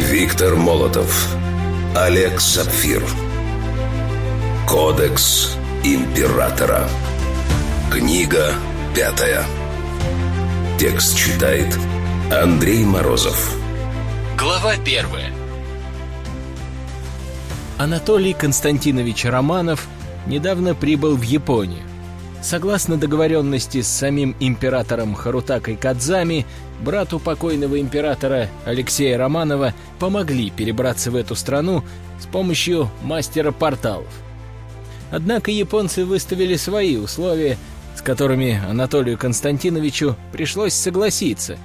Виктор Молотов Олег Сапфир. Кодекс Императора. Книга пятая. Текст читает Андрей Морозов. Глава первая. Анатолий Константинович Романов недавно прибыл в Японию. Согласно договоренности с самим императором Харутакой Кадзами, брату покойного императора Алексея Романова помогли перебраться в эту страну с помощью мастера порталов. Однако японцы выставили свои условия, с которыми Анатолию Константиновичу пришлось согласиться,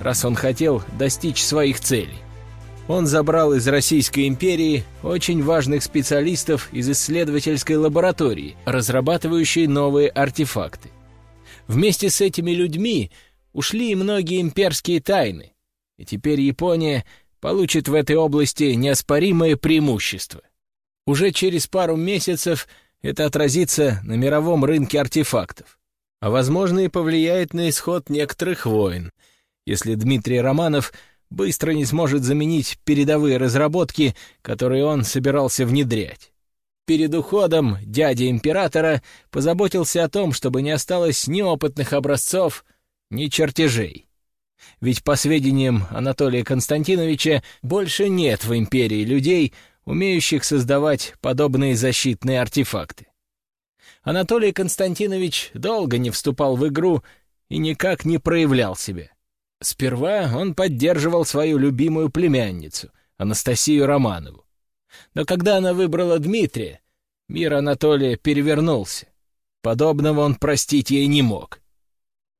раз он хотел достичь своих целей. Он забрал из Российской империи очень важных специалистов из исследовательской лаборатории, разрабатывающей новые артефакты. Вместе с этими людьми ушли и многие имперские тайны, и теперь Япония получит в этой области неоспоримое преимущество. Уже через пару месяцев это отразится на мировом рынке артефактов, а, возможно, и повлияет на исход некоторых войн, если Дмитрий Романов — быстро не сможет заменить передовые разработки, которые он собирался внедрять. Перед уходом дядя императора позаботился о том, чтобы не осталось ни опытных образцов, ни чертежей. Ведь, по сведениям Анатолия Константиновича, больше нет в империи людей, умеющих создавать подобные защитные артефакты. Анатолий Константинович долго не вступал в игру и никак не проявлял себя. Сперва он поддерживал свою любимую племянницу, Анастасию Романову. Но когда она выбрала Дмитрия, мир Анатолия перевернулся. Подобного он простить ей не мог.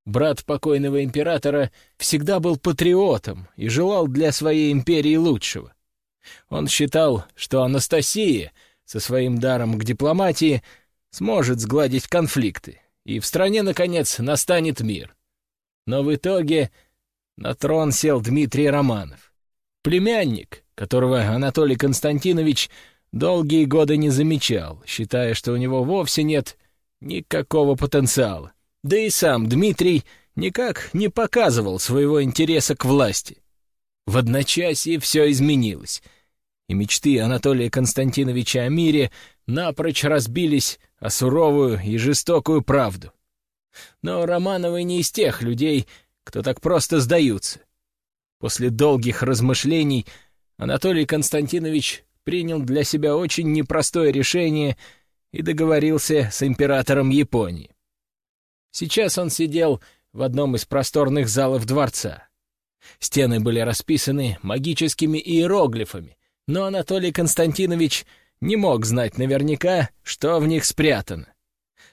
Брат покойного императора всегда был патриотом и желал для своей империи лучшего. Он считал, что Анастасия со своим даром к дипломатии сможет сгладить конфликты, и в стране, наконец, настанет мир. Но в итоге на трон сел Дмитрий Романов. Племянник, которого Анатолий Константинович долгие годы не замечал, считая, что у него вовсе нет никакого потенциала. Да и сам Дмитрий никак не показывал своего интереса к власти. В одночасье все изменилось, и мечты Анатолия Константиновича о мире напрочь разбились о суровую и жестокую правду. Но Романовы не из тех людей, кто так просто сдаются. После долгих размышлений Анатолий Константинович принял для себя очень непростое решение и договорился с императором Японии. Сейчас он сидел в одном из просторных залов дворца. Стены были расписаны магическими иероглифами, но Анатолий Константинович не мог знать наверняка, что в них спрятано.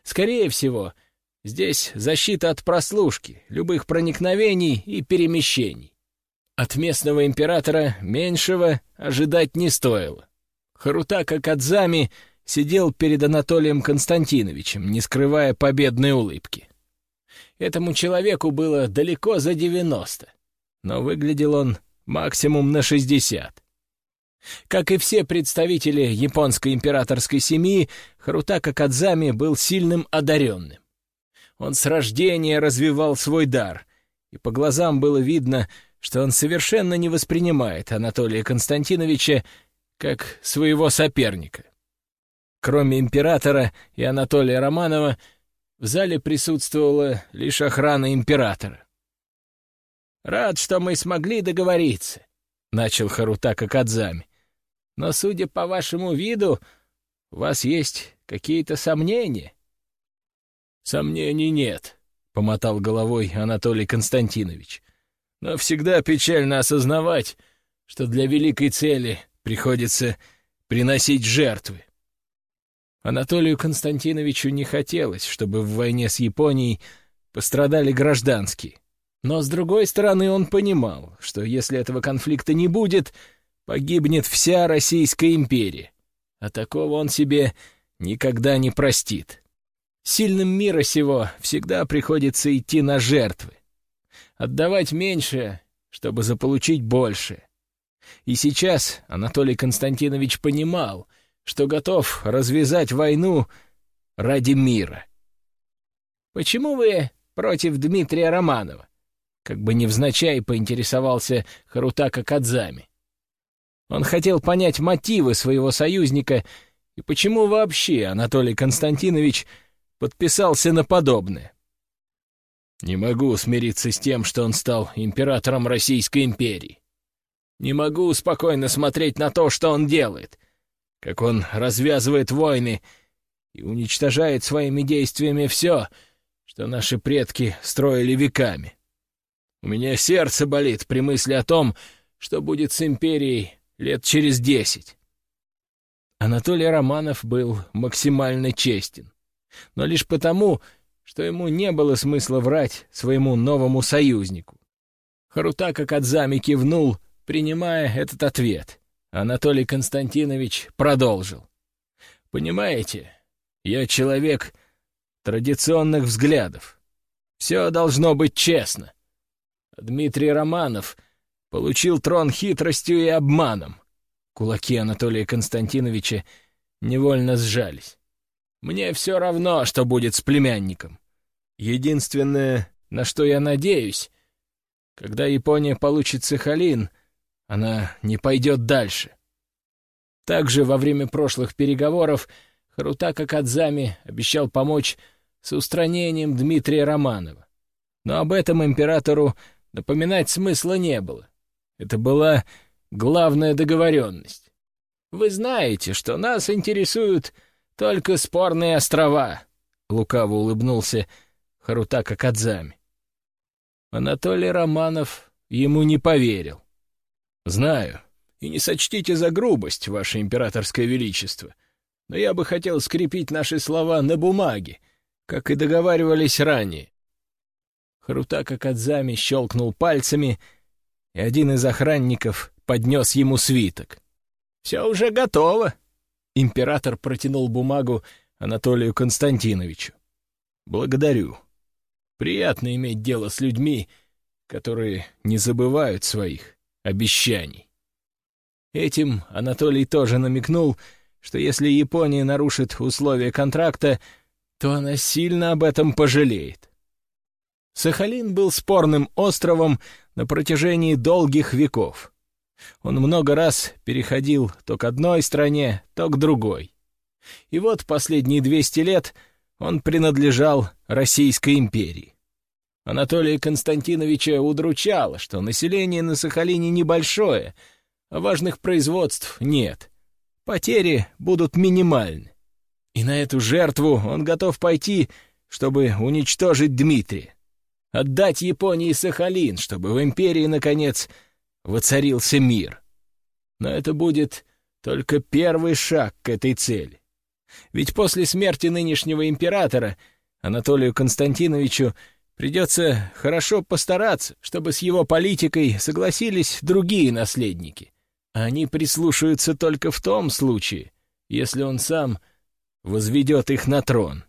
Скорее всего, — Здесь защита от прослушки, любых проникновений и перемещений. От местного императора меньшего ожидать не стоило. Харутака Кадзами сидел перед Анатолием Константиновичем, не скрывая победной улыбки. Этому человеку было далеко за девяносто, но выглядел он максимум на шестьдесят. Как и все представители японской императорской семьи, Харутака Кадзами был сильным одаренным. Он с рождения развивал свой дар, и по глазам было видно, что он совершенно не воспринимает Анатолия Константиновича как своего соперника. Кроме императора и Анатолия Романова, в зале присутствовала лишь охрана императора. «Рад, что мы смогли договориться», — начал Харутака Кадзами. «Но, судя по вашему виду, у вас есть какие-то сомнения». «Сомнений нет», — помотал головой Анатолий Константинович. «Но всегда печально осознавать, что для великой цели приходится приносить жертвы». Анатолию Константиновичу не хотелось, чтобы в войне с Японией пострадали гражданские. Но, с другой стороны, он понимал, что если этого конфликта не будет, погибнет вся Российская империя. А такого он себе никогда не простит. Сильным мира сего всегда приходится идти на жертвы. Отдавать меньше, чтобы заполучить больше. И сейчас Анатолий Константинович понимал, что готов развязать войну ради мира. «Почему вы против Дмитрия Романова?» Как бы невзначай поинтересовался Харутака Кадзами. Он хотел понять мотивы своего союзника и почему вообще Анатолий Константинович подписался на подобное. Не могу смириться с тем, что он стал императором Российской империи. Не могу спокойно смотреть на то, что он делает, как он развязывает войны и уничтожает своими действиями все, что наши предки строили веками. У меня сердце болит при мысли о том, что будет с империей лет через десять. Анатолий Романов был максимально честен, но лишь потому, что ему не было смысла врать своему новому союзнику. Харутака Кадзами кивнул, принимая этот ответ. Анатолий Константинович продолжил. «Понимаете, я человек традиционных взглядов. Все должно быть честно. Дмитрий Романов получил трон хитростью и обманом. Кулаки Анатолия Константиновича невольно сжались. Мне все равно, что будет с племянником. Единственное, на что я надеюсь, когда Япония получит Сахалин, она не пойдет дальше. Также во время прошлых переговоров Харутака Кадзами обещал помочь с устранением Дмитрия Романова. Но об этом императору напоминать смысла не было. Это была главная договоренность. Вы знаете, что нас интересуют только спорные острова, — лукаво улыбнулся Харутака Кадзами. Анатолий Романов ему не поверил. «Знаю, и не сочтите за грубость, ваше императорское величество, но я бы хотел скрепить наши слова на бумаге, как и договаривались ранее. Харутака Кадзами щелкнул пальцами, и один из охранников поднес ему свиток. «Все уже готово!» Император протянул бумагу Анатолию Константиновичу. «Благодарю. Приятно иметь дело с людьми, которые не забывают своих обещаний». Этим Анатолий тоже намекнул, что если Япония нарушит условия контракта, то она сильно об этом пожалеет. Сахалин был спорным островом на протяжении долгих веков. Он много раз переходил то к одной стране, то к другой. И вот последние 200 лет он принадлежал Российской империи. Анатолия Константиновича удручало, что население на Сахалине небольшое, а важных производств нет. Потери будут минимальны. И на эту жертву он готов пойти, чтобы уничтожить Дмитрия. Отдать Японии Сахалин, чтобы в империи, наконец, воцарился мир. Но это будет только первый шаг к этой цели. Ведь после смерти нынешнего императора Анатолию Константиновичу придется хорошо постараться, чтобы с его политикой согласились другие наследники. Они прислушаются только в том случае, если он сам возведет их на трон.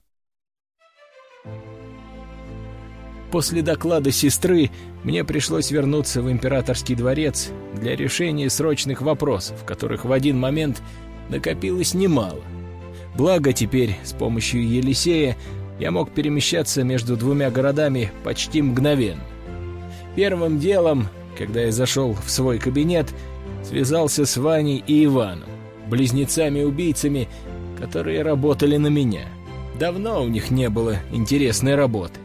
После доклада сестры мне пришлось вернуться в императорский дворец для решения срочных вопросов, которых в один момент накопилось немало. Благо теперь с помощью Елисея я мог перемещаться между двумя городами почти мгновенно. Первым делом, когда я зашел в свой кабинет, связался с Ваней и Иваном, близнецами-убийцами, которые работали на меня. Давно у них не было интересной работы.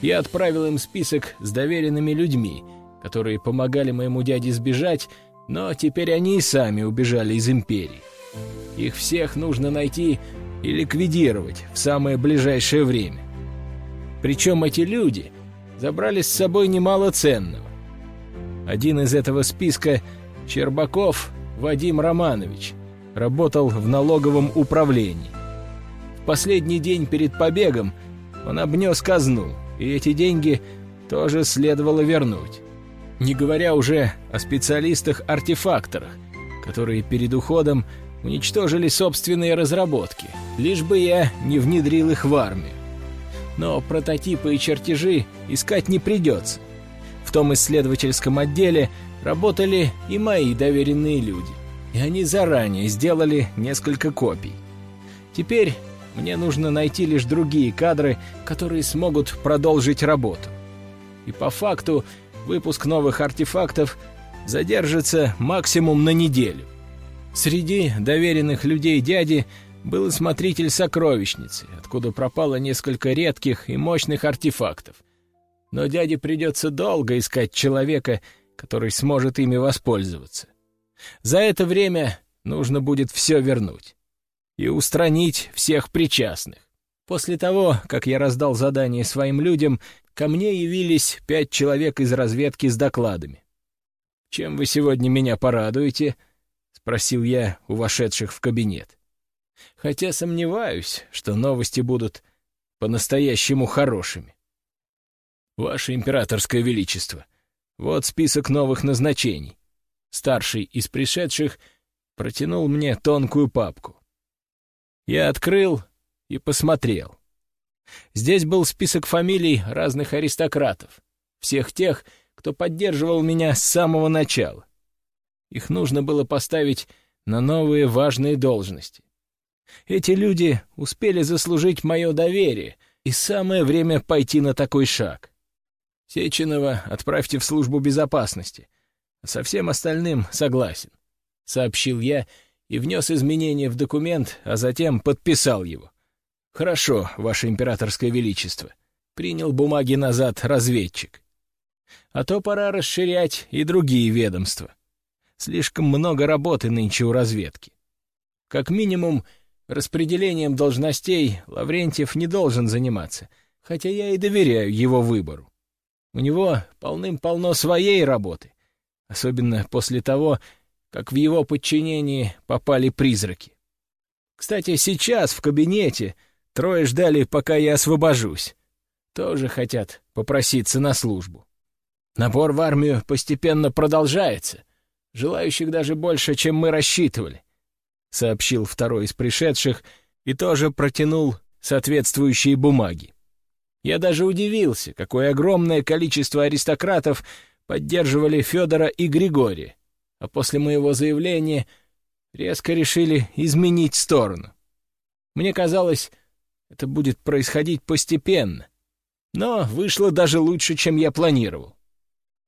Я отправил им список с доверенными людьми, которые помогали моему дяде сбежать, но теперь они и сами убежали из империи. Их всех нужно найти и ликвидировать в самое ближайшее время. Причем эти люди забрали с собой немало ценного. Один из этого списка — Чербаков Вадим Романович, работал в налоговом управлении. В последний день перед побегом он обнес казну, и эти деньги тоже следовало вернуть. Не говоря уже о специалистах-артефакторах, которые перед уходом уничтожили собственные разработки, лишь бы я не внедрил их в армию. Но прототипы и чертежи искать не придется. В том исследовательском отделе работали и мои доверенные люди и они заранее сделали несколько копий. Теперь мне нужно найти лишь другие кадры, которые смогут продолжить работу. И по факту выпуск новых артефактов задержится максимум на неделю. Среди доверенных людей дяди был смотритель сокровищницы, откуда пропало несколько редких и мощных артефактов. Но дяде придется долго искать человека, который сможет ими воспользоваться. За это время нужно будет все вернуть и устранить всех причастных. После того, как я раздал задание своим людям, ко мне явились пять человек из разведки с докладами. «Чем вы сегодня меня порадуете?» — спросил я у вошедших в кабинет. Хотя сомневаюсь, что новости будут по-настоящему хорошими. «Ваше императорское величество, вот список новых назначений». Старший из пришедших протянул мне тонкую папку. Я открыл и посмотрел. Здесь был список фамилий разных аристократов, всех тех, кто поддерживал меня с самого начала. Их нужно было поставить на новые важные должности. Эти люди успели заслужить мое доверие, и самое время пойти на такой шаг. Сеченова отправьте в службу безопасности, а со всем остальным согласен, — сообщил я и внес изменения в документ, а затем подписал его. «Хорошо, Ваше Императорское Величество», — принял бумаги назад разведчик. «А то пора расширять и другие ведомства. Слишком много работы нынче у разведки. Как минимум, распределением должностей Лаврентьев не должен заниматься, хотя я и доверяю его выбору. У него полным-полно своей работы, особенно после того, как в его подчинении попали призраки. Кстати, сейчас в кабинете трое ждали, пока я освобожусь. Тоже хотят попроситься на службу. Набор в армию постепенно продолжается. Желающих даже больше, чем мы рассчитывали, — сообщил второй из пришедших и тоже протянул соответствующие бумаги. Я даже удивился, какое огромное количество аристократов поддерживали Федора и Григория а после моего заявления резко решили изменить сторону. Мне казалось, это будет происходить постепенно, но вышло даже лучше, чем я планировал.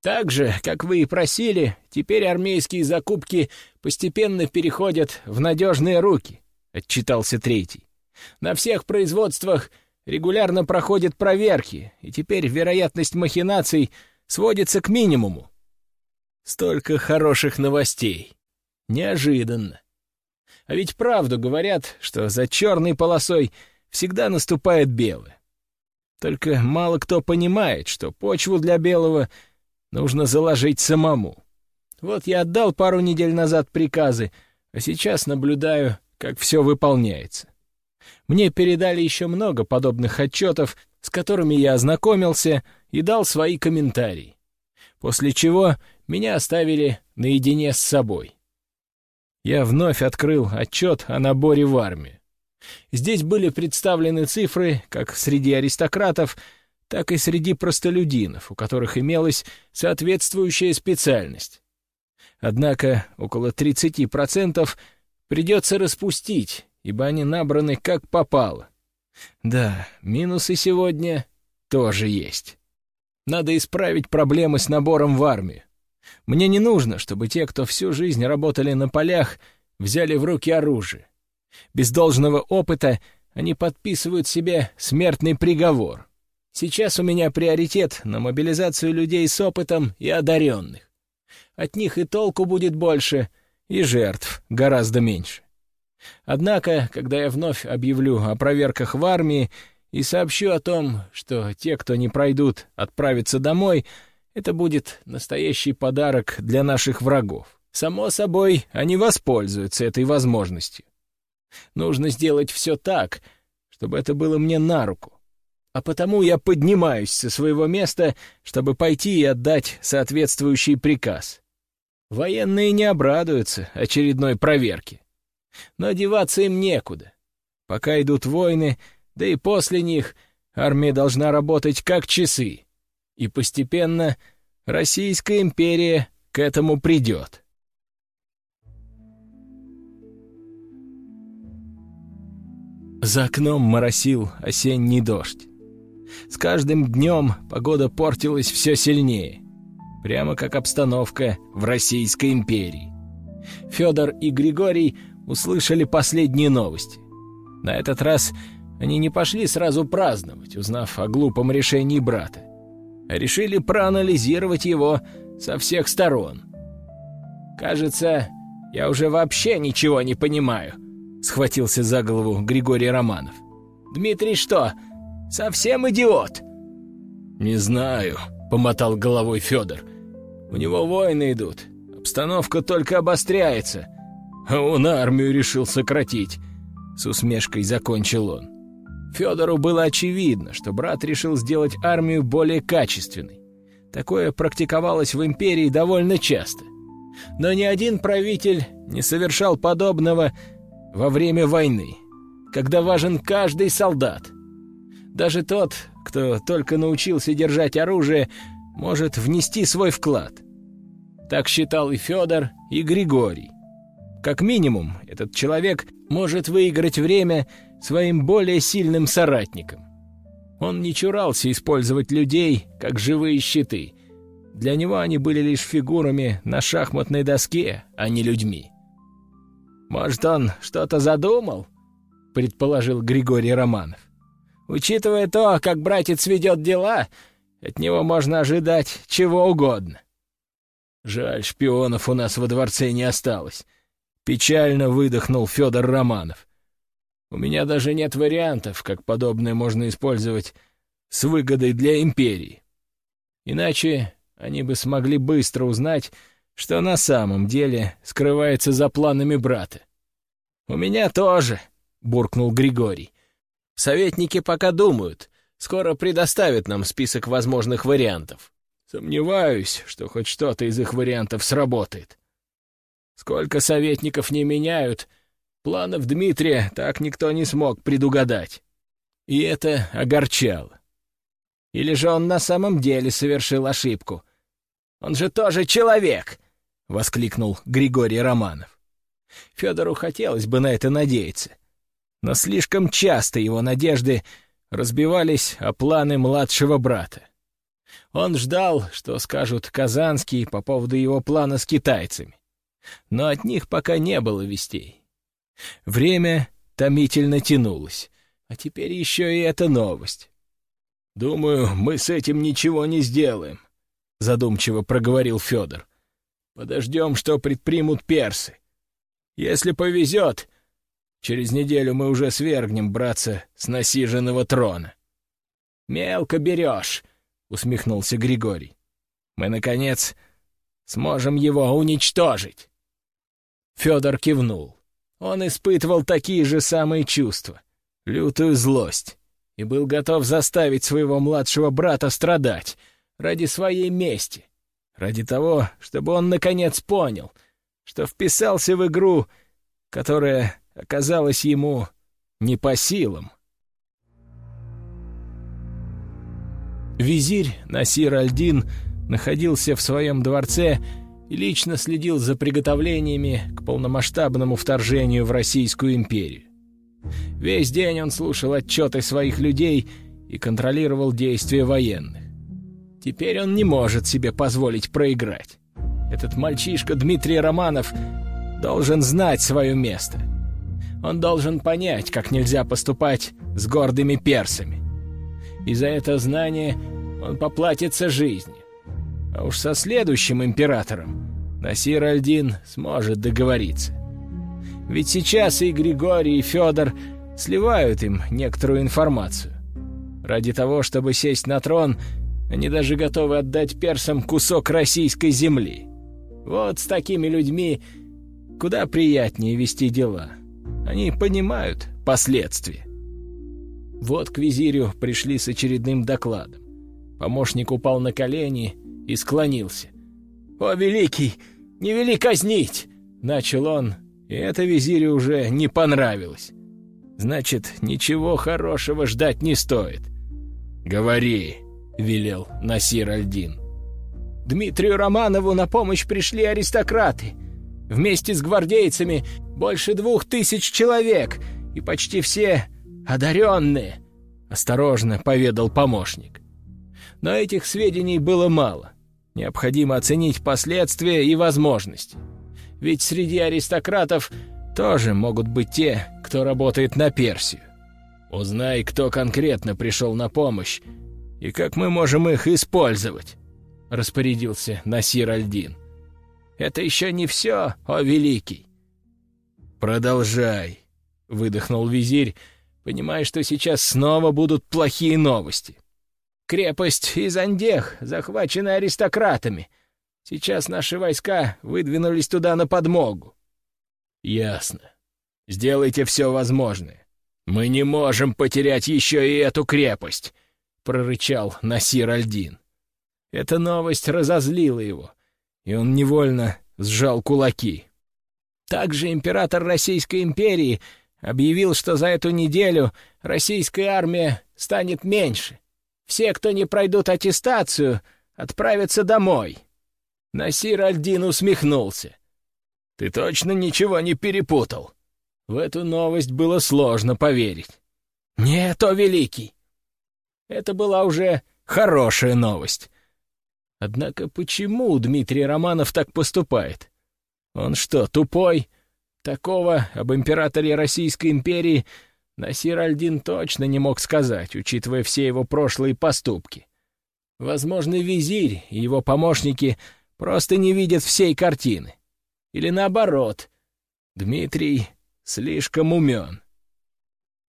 Так же, как вы и просили, теперь армейские закупки постепенно переходят в надежные руки, — отчитался третий. На всех производствах регулярно проходят проверки, и теперь вероятность махинаций сводится к минимуму. Столько хороших новостей. Неожиданно. А ведь правду говорят, что за черной полосой всегда наступает белое. Только мало кто понимает, что почву для белого нужно заложить самому. Вот я отдал пару недель назад приказы, а сейчас наблюдаю, как все выполняется. Мне передали еще много подобных отчетов, с которыми я ознакомился и дал свои комментарии. После чего меня оставили наедине с собой. Я вновь открыл отчет о наборе в армию. Здесь были представлены цифры как среди аристократов, так и среди простолюдинов, у которых имелась соответствующая специальность. Однако около 30% придется распустить, ибо они набраны как попало. Да, минусы сегодня тоже есть. Надо исправить проблемы с набором в армию. Мне не нужно, чтобы те, кто всю жизнь работали на полях, взяли в руки оружие. Без должного опыта они подписывают себе смертный приговор. Сейчас у меня приоритет на мобилизацию людей с опытом и одаренных. От них и толку будет больше, и жертв гораздо меньше. Однако, когда я вновь объявлю о проверках в армии и сообщу о том, что те, кто не пройдут, отправятся домой — это будет настоящий подарок для наших врагов. Само собой, они воспользуются этой возможностью. Нужно сделать все так, чтобы это было мне на руку. А потому я поднимаюсь со своего места, чтобы пойти и отдать соответствующий приказ. Военные не обрадуются очередной проверке. Но деваться им некуда. Пока идут войны, да и после них армия должна работать как часы и постепенно Российская империя к этому придет. За окном моросил осенний дождь. С каждым днем погода портилась все сильнее. прямо как обстановка в Российской империи. Федор и Григорий услышали последние новости. На этот раз они не пошли сразу праздновать, узнав о глупом решении брата, решили проанализировать его со всех сторон. «Кажется, я уже вообще ничего не понимаю», — схватился за голову Григорий Романов. «Дмитрий что, совсем идиот?» «Не знаю», — помотал головой Федор. «У него войны идут, обстановка только обостряется, а он армию решил сократить», — с усмешкой закончил он. Федору было очевидно, что брат решил сделать армию более качественной. Такое практиковалось в империи довольно часто. Но ни один правитель не совершал подобного во время войны, когда важен каждый солдат. Даже тот, кто только научился держать оружие, может внести свой вклад. Так считал и Федор, и Григорий. Как минимум, этот человек может выиграть время своим более сильным соратникам. Он не чурался использовать людей как живые щиты. Для него они были лишь фигурами на шахматной доске, а не людьми. «Может, он что-то задумал?» — предположил Григорий Романов. «Учитывая то, как братец ведет дела, от него можно ожидать чего угодно». «Жаль, шпионов у нас во дворце не осталось», — печально выдохнул Федор Романов. У меня даже нет вариантов, как подобное можно использовать с выгодой для империи. Иначе они бы смогли быстро узнать, что на самом деле скрывается за планами брата. «У меня тоже», — буркнул Григорий. «Советники пока думают. Скоро предоставят нам список возможных вариантов. Сомневаюсь, что хоть что-то из их вариантов сработает. Сколько советников не меняют — Планов Дмитрия так никто не смог предугадать. И это огорчало. Или же он на самом деле совершил ошибку? Он же тоже человек! — воскликнул Григорий Романов. Федору хотелось бы на это надеяться. Но слишком часто его надежды разбивались о планы младшего брата. Он ждал, что скажут казанские по поводу его плана с китайцами. Но от них пока не было вестей. Время томительно тянулось, а теперь еще и эта новость. «Думаю, мы с этим ничего не сделаем», — задумчиво проговорил Федор. «Подождем, что предпримут персы. Если повезет, через неделю мы уже свергнем братца с насиженного трона». «Мелко берешь», — усмехнулся Григорий. «Мы, наконец, сможем его уничтожить». Федор кивнул. Он испытывал такие же самые чувства, лютую злость, и был готов заставить своего младшего брата страдать ради своей мести, ради того, чтобы он наконец понял, что вписался в игру, которая оказалась ему не по силам. Визирь Насир Альдин находился в своем дворце лично следил за приготовлениями к полномасштабному вторжению в Российскую империю. Весь день он слушал отчеты своих людей и контролировал действия военных. Теперь он не может себе позволить проиграть. Этот мальчишка Дмитрий Романов должен знать свое место. Он должен понять, как нельзя поступать с гордыми персами. И за это знание он поплатится жизнью. А уж со следующим императором Насир Альдин сможет договориться. Ведь сейчас и Григорий, и Федор сливают им некоторую информацию. Ради того, чтобы сесть на трон, они даже готовы отдать персам кусок российской земли. Вот с такими людьми куда приятнее вести дела. Они понимают последствия. Вот к визирю пришли с очередным докладом. Помощник упал на колени и склонился. «О, великий, не вели казнить!» — начал он, и это визирю уже не понравилось. Значит, ничего хорошего ждать не стоит. «Говори», — велел Насир Альдин. «Дмитрию Романову на помощь пришли аристократы. Вместе с гвардейцами больше двух тысяч человек, и почти все одаренные», — осторожно поведал помощник. Но этих сведений было мало — Необходимо оценить последствия и возможности. Ведь среди аристократов тоже могут быть те, кто работает на Персию. Узнай, кто конкретно пришел на помощь и как мы можем их использовать», — распорядился Насир Альдин. «Это еще не все, о великий!» «Продолжай», — выдохнул визирь, понимая, что сейчас снова будут плохие новости. «Крепость Изандех захвачена аристократами. Сейчас наши войска выдвинулись туда на подмогу». «Ясно. Сделайте все возможное. Мы не можем потерять еще и эту крепость», — прорычал Насир Альдин. Эта новость разозлила его, и он невольно сжал кулаки. Также император Российской империи объявил, что за эту неделю российская армия станет меньше. Все, кто не пройдут аттестацию, отправятся домой. Насир Альдин усмехнулся. «Ты точно ничего не перепутал?» В эту новость было сложно поверить. «Нет, о великий!» Это была уже хорошая новость. Однако почему Дмитрий Романов так поступает? Он что, тупой? Такого об императоре Российской империи Насир Альдин точно не мог сказать, учитывая все его прошлые поступки. Возможно, визирь и его помощники просто не видят всей картины. Или наоборот, Дмитрий слишком умен.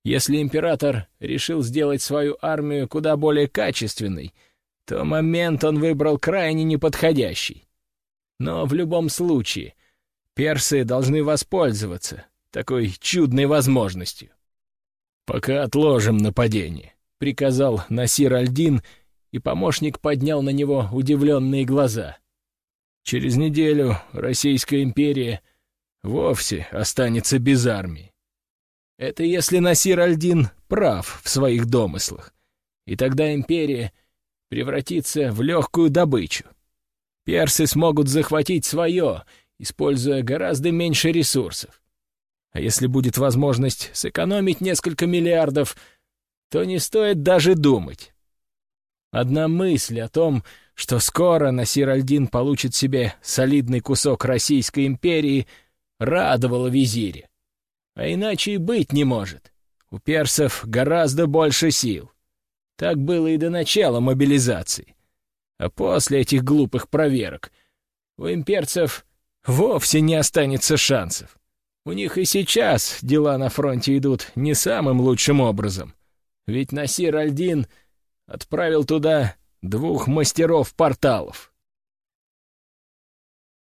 Если император решил сделать свою армию куда более качественной, то момент он выбрал крайне неподходящий. Но в любом случае Персы должны воспользоваться такой чудной возможностью. «Пока отложим нападение», — приказал Насир Альдин, и помощник поднял на него удивленные глаза. «Через неделю Российская империя вовсе останется без армии. Это если Насир Альдин прав в своих домыслах, и тогда империя превратится в легкую добычу. Персы смогут захватить свое — используя гораздо меньше ресурсов. А если будет возможность сэкономить несколько миллиардов, то не стоит даже думать. Одна мысль о том, что скоро Насир Альдин получит себе солидный кусок Российской империи, радовала визиря. А иначе и быть не может. У персов гораздо больше сил. Так было и до начала мобилизации. А после этих глупых проверок у имперцев вовсе не останется шансов. У них и сейчас дела на фронте идут не самым лучшим образом. Ведь Насир Альдин отправил туда двух мастеров порталов.